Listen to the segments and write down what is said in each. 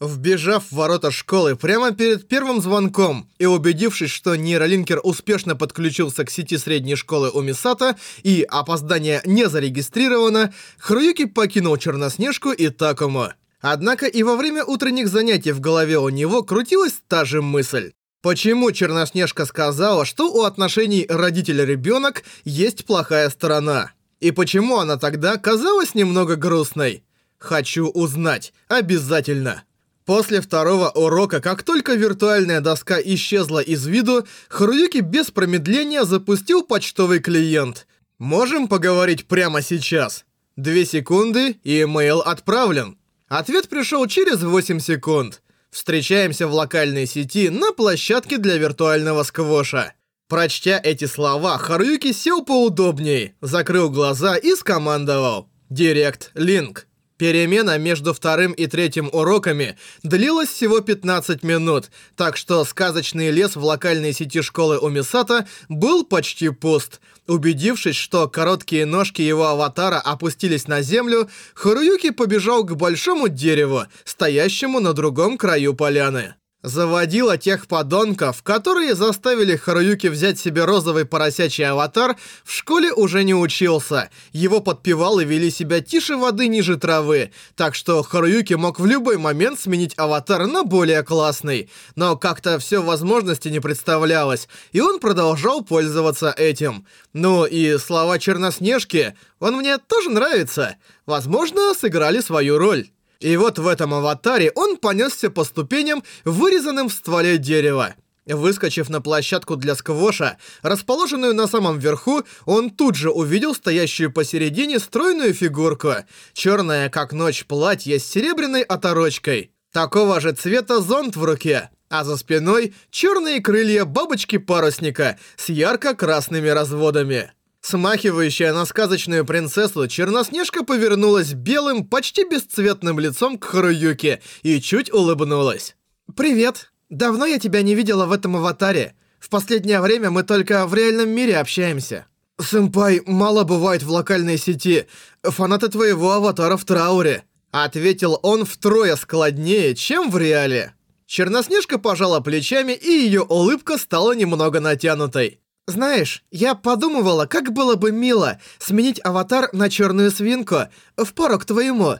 Вбежав в ворота школы прямо перед первым звонком и убедившись, что нейролинкер успешно подключился к сети средней школы Умисата и опоздание не зарегистрировано, Харуюки покинул Черноснежку и Такому. Однако и во время утренних занятий в голове у него крутилась та же мысль. Почему Черноснежка сказала, что у отношений родитель-ребенок есть плохая сторона? И почему она тогда казалась немного грустной? Хочу узнать. Обязательно. После второго урока, как только виртуальная доска исчезла из виду, Харуюки без промедления запустил почтовый клиент. Можем поговорить прямо сейчас? Две секунды, и имейл отправлен. Ответ пришел через 8 секунд. Встречаемся в локальной сети на площадке для виртуального сквоша. Прочтя эти слова, Харуюки сел поудобнее, закрыл глаза и скомандовал. Директ Линк. Перемена между вторым и третьим уроками длилась всего 15 минут, так что сказочный лес в локальной сети школы Умисата был почти пуст. Убедившись, что короткие ножки его аватара опустились на землю, Харуюки побежал к большому дереву, стоящему на другом краю поляны. Заводила тех подонков, которые заставили Харуюки взять себе розовый поросячий аватар, в школе уже не учился. Его подпевал и вели себя тише воды ниже травы, так что Харуюки мог в любой момент сменить аватар на более классный. Но как-то все возможности не представлялось, и он продолжал пользоваться этим. Ну и слова Черноснежки, он мне тоже нравится. Возможно, сыграли свою роль. И вот в этом аватаре он понесся по ступеням, вырезанным в стволе дерева. Выскочив на площадку для сквоша, расположенную на самом верху, он тут же увидел стоящую посередине стройную фигурку. Черное, как ночь, платье с серебряной оторочкой. Такого же цвета зонт в руке. А за спиной черные крылья бабочки-парусника с ярко-красными разводами. Смахивающая на сказочную принцессу, Черноснежка повернулась белым, почти бесцветным лицом к Харуюке и чуть улыбнулась. «Привет! Давно я тебя не видела в этом аватаре. В последнее время мы только в реальном мире общаемся». «Сэмпай, мало бывает в локальной сети. Фанаты твоего аватара в трауре», — ответил он втрое складнее, чем в реале. Черноснежка пожала плечами, и ее улыбка стала немного натянутой. Знаешь, я подумывала, как было бы мило сменить аватар на черную свинку в пару к твоему.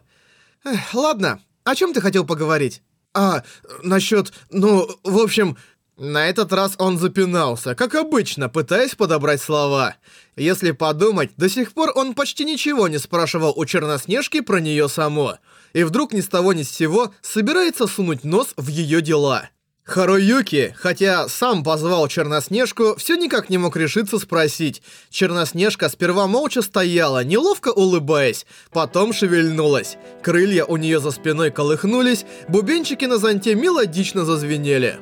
Эх, ладно, о чем ты хотел поговорить? А, насчет, ну, в общем... На этот раз он запинался, как обычно, пытаясь подобрать слова. Если подумать, до сих пор он почти ничего не спрашивал у Черноснежки про нее саму. И вдруг ни с того ни с сего собирается сунуть нос в ее дела. Харуюки, хотя сам позвал Черноснежку, все никак не мог решиться спросить. Черноснежка сперва молча стояла, неловко улыбаясь, потом шевельнулась. Крылья у нее за спиной колыхнулись, бубенчики на зонте мелодично зазвенели.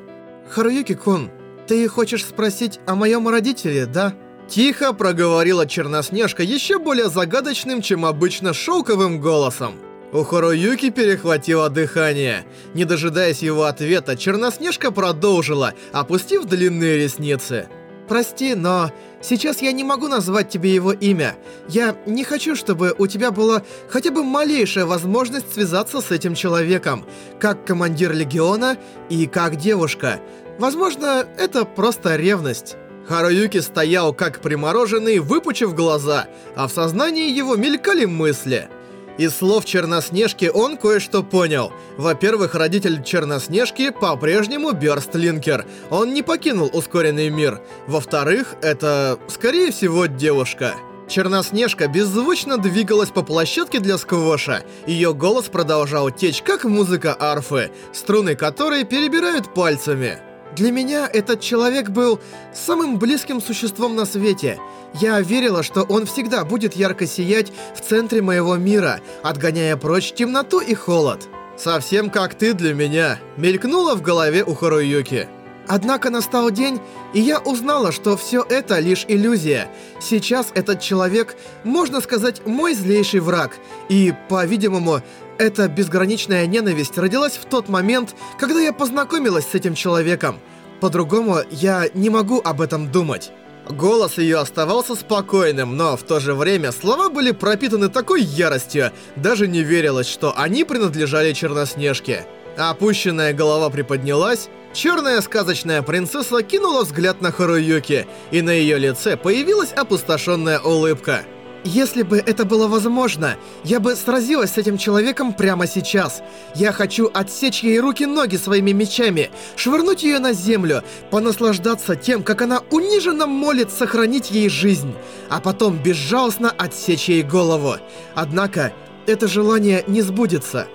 «Харуюки-кун, ты хочешь спросить о моем родителе, да?» Тихо проговорила Черноснежка еще более загадочным, чем обычно, шелковым голосом. У Хоруюки перехватило дыхание. Не дожидаясь его ответа, Черноснежка продолжила, опустив длинные ресницы. «Прости, но сейчас я не могу назвать тебе его имя. Я не хочу, чтобы у тебя была хотя бы малейшая возможность связаться с этим человеком, как командир Легиона и как девушка. Возможно, это просто ревность». Харуюки стоял как примороженный, выпучив глаза, а в сознании его мелькали мысли – из слов Черноснежки он кое-что понял. Во-первых, родитель Черноснежки по-прежнему Бёрстлинкер. Он не покинул ускоренный мир. Во-вторых, это, скорее всего, девушка. Черноснежка беззвучно двигалась по площадке для сквоша. Ее голос продолжал течь, как музыка арфы, струны которой перебирают пальцами. Для меня этот человек был самым близким существом на свете. Я верила, что он всегда будет ярко сиять в центре моего мира, отгоняя прочь темноту и холод. «Совсем как ты для меня», — мелькнуло в голове у Харуюки. Однако настал день, и я узнала, что все это лишь иллюзия. Сейчас этот человек, можно сказать, мой злейший враг. И, по-видимому, эта безграничная ненависть родилась в тот момент, когда я познакомилась с этим человеком. По-другому я не могу об этом думать. Голос ее оставался спокойным, но в то же время слова были пропитаны такой яростью, даже не верилось, что они принадлежали Черноснежке. Опущенная голова приподнялась, черная сказочная принцесса кинула взгляд на Харуюки, и на ее лице появилась опустошенная улыбка. Если бы это было возможно, я бы сразилась с этим человеком прямо сейчас. Я хочу отсечь ей руки-ноги своими мечами, швырнуть ее на землю, понаслаждаться тем, как она униженно молит сохранить ей жизнь, а потом безжалостно отсечь ей голову. Однако, это желание не сбудется.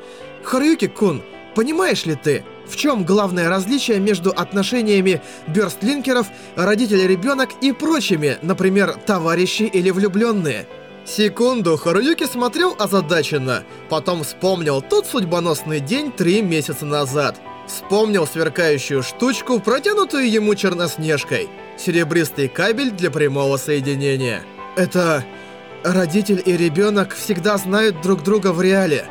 Харуюки-кун, понимаешь ли ты, в чем главное различие между отношениями бёрстлинкеров, родители-ребенок и прочими, например, товарищи или влюбленные? Секунду Харуюки смотрел озадаченно, потом вспомнил тот судьбоносный день три месяца назад. Вспомнил сверкающую штучку, протянутую ему черноснежкой. Серебристый кабель для прямого соединения. Это... Родитель и ребенок всегда знают друг друга в реале.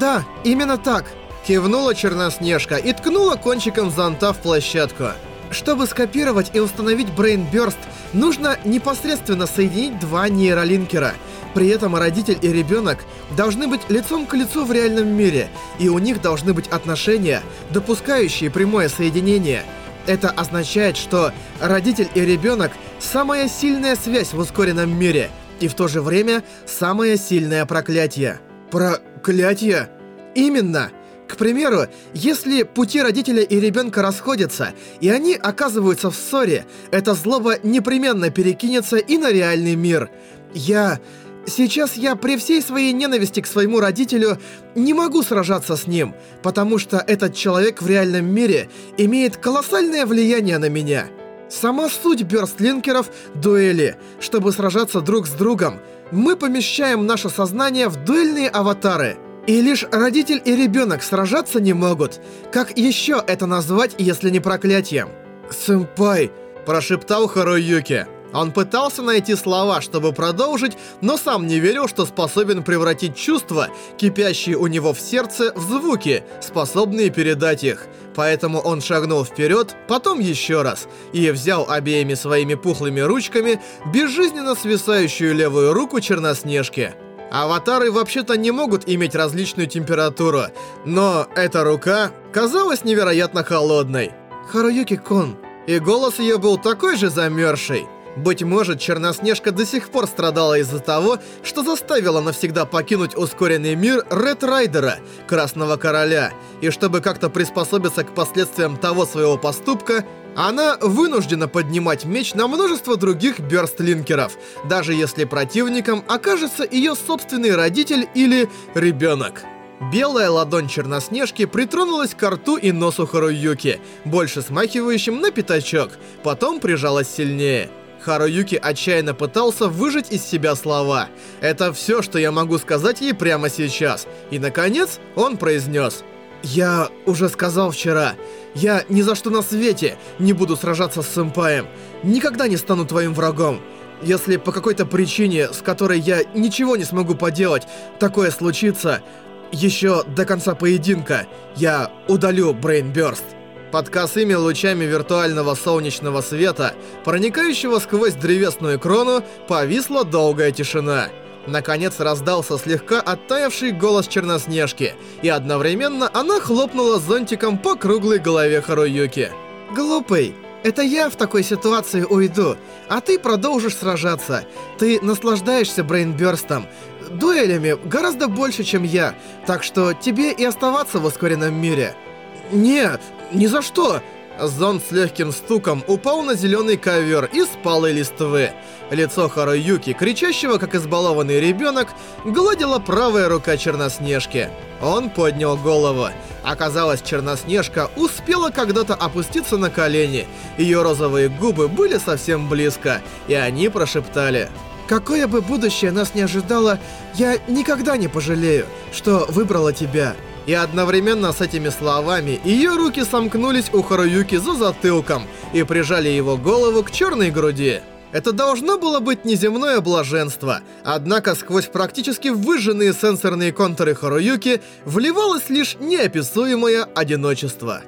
Да, именно так. Кивнула Черноснежка и ткнула кончиком зонта в площадку. Чтобы скопировать и установить Burst, нужно непосредственно соединить два нейролинкера. При этом родитель и ребенок должны быть лицом к лицу в реальном мире, и у них должны быть отношения, допускающие прямое соединение. Это означает, что родитель и ребенок – самая сильная связь в ускоренном мире, и в то же время самое сильное проклятие. Проклятие? Именно! К примеру, если пути родителя и ребенка расходятся, и они оказываются в ссоре, эта злоба непременно перекинется и на реальный мир. Я... Сейчас я при всей своей ненависти к своему родителю не могу сражаться с ним, потому что этот человек в реальном мире имеет колоссальное влияние на меня. Сама суть бёрстлинкеров — дуэли. Чтобы сражаться друг с другом, мы помещаем наше сознание в дуэльные аватары — и лишь родитель и ребенок сражаться не могут. Как еще это назвать, если не проклятием? «Сэмпай!» – прошептал Харуюки. Он пытался найти слова, чтобы продолжить, но сам не верил, что способен превратить чувства, кипящие у него в сердце, в звуки, способные передать их. Поэтому он шагнул вперед, потом еще раз, и взял обеими своими пухлыми ручками безжизненно свисающую левую руку Черноснежки. Аватары вообще-то не могут иметь различную температуру, но эта рука казалась невероятно холодной. Харуюки-кун. И голос ее был такой же замерзший. Быть может, Черноснежка до сих пор страдала из-за того, что заставила навсегда покинуть ускоренный мир Ред Райдера, Красного Короля, и чтобы как-то приспособиться к последствиям того своего поступка, она вынуждена поднимать меч на множество других бёрстлинкеров, даже если противником окажется ее собственный родитель или ребенок. Белая ладонь Черноснежки притронулась к рту и носу Харуюки, больше смахивающим на пятачок, потом прижалась сильнее. Харуюки отчаянно пытался выжать из себя слова. Это все, что я могу сказать ей прямо сейчас. И, наконец, он произнес. «Я уже сказал вчера, я ни за что на свете не буду сражаться с сэмпаем. Никогда не стану твоим врагом. Если по какой-то причине, с которой я ничего не смогу поделать, такое случится, еще до конца поединка я удалю Брейнбёрст». Под косыми лучами виртуального солнечного света, проникающего сквозь древесную крону, повисла долгая тишина. Наконец раздался слегка оттаявший голос Черноснежки, и одновременно она хлопнула зонтиком по круглой голове Харуюки. «Глупый, это я в такой ситуации уйду, а ты продолжишь сражаться. Ты наслаждаешься брейнбёрстом, дуэлями гораздо больше, чем я, так что тебе и оставаться в ускоренном мире». «Нет, ни за что!» Зонт с легким стуком упал на зеленый ковер из палой листвы. Лицо Харуюки, кричащего как избалованный ребенок, гладила правая рука Черноснежки. Он поднял голову. Оказалось, Черноснежка успела когда-то опуститься на колени. Ее розовые губы были совсем близко, и они прошептали. «Какое бы будущее нас не ожидало, я никогда не пожалею, что выбрала тебя». И одновременно с этими словами ее руки сомкнулись у Харуюки за затылком и прижали его голову к черной груди. Это должно было быть неземное блаженство, однако сквозь практически выжженные сенсорные контуры Харуюки вливалось лишь неописуемое одиночество.